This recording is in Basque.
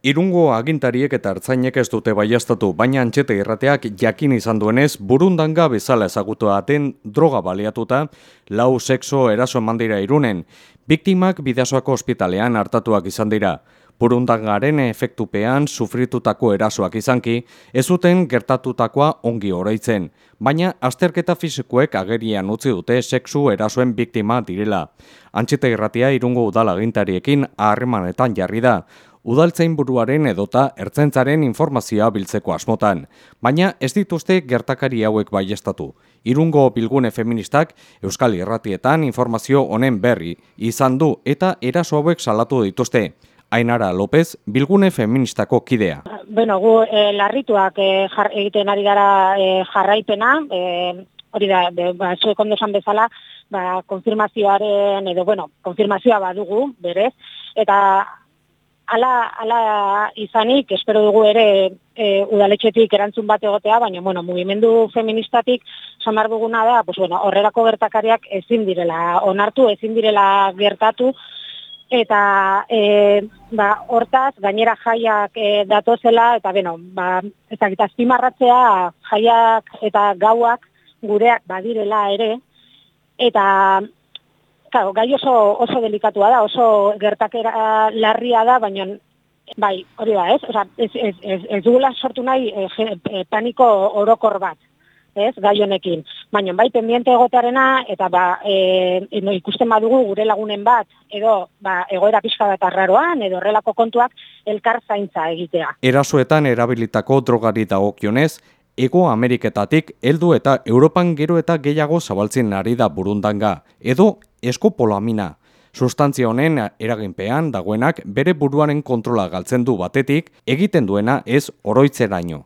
Irungo agintariek eta hartzainek ez dute baiastatu, baina antxete irrateak jakin izan duenez, burundanga bezala ezagutu aten droga baliatuta, lau sexo eraso mandira irunen. Biktimak bidazoako ospitalean hartatuak izan dira. Burundangaren efektupean sufritutako erasoak izanki, ez zuten gertatutakoa ongi oraitzen, baina azterketa fizikoek agerian utzi dute sexu erasoen biktima direla. Antxete irratia irungo udalagintariekin harremanetan jarri da, udaltzain buruaren edota ertzentzaren informazioa biltzeko asmotan, baina ez dituzte gertakari hauek baiestatu. Irungo bilgune feministak Euskal Irratietan informazio honen berri izan du eta eraso hauek salatu dituzte. Ainara López, bilgune feministako kidea. Bueno, gu e, larrituak e, egiten ari gara e, jarraipena, e, hori da, ba, zuek ondo bezala, ba, konfirmazioaren, edo, bueno, konfirmazioa badugu, berez, eta ala, ala izanik, espero dugu ere e, udaletxetik erantzun bat egotea, baina, bueno, mugimendu feministatik samar duguna da, pues, bueno, horrelako gertakariak ezin direla onartu, ezin direla gertatu, eta e, ba, hortaz, gainera jaiak e, datozela, eta, bueno, ba, ez dakit, azpimarratzea jaiak eta gauak gureak badirela ere, eta Claro, gai oso, oso delikatua da, oso gertakera larria da, baina bai, hori da, ez? Osa, ez, ez, ez, ez dugula sortu nahi e, e, paniko orokor bat, ez, gai honekin. Baina bai, pendiente egotearena, eta ba, e, no, ikusten badugu gure lagunen bat, edo ba, egoera pixka bat arraroan, edo horrelako kontuak, elkar zaintza egitea. Erasoetan erabilitako drogari dagokionez, Ego Ameriketatik heldu eta Europan gero eta gehiago zabaltzen ari da burundanga, edo eskopolamina. Sustantzia honen eraginpean dagoenak bere buruaren kontrola galtzen du batetik, egiten duena ez oroitzeraino.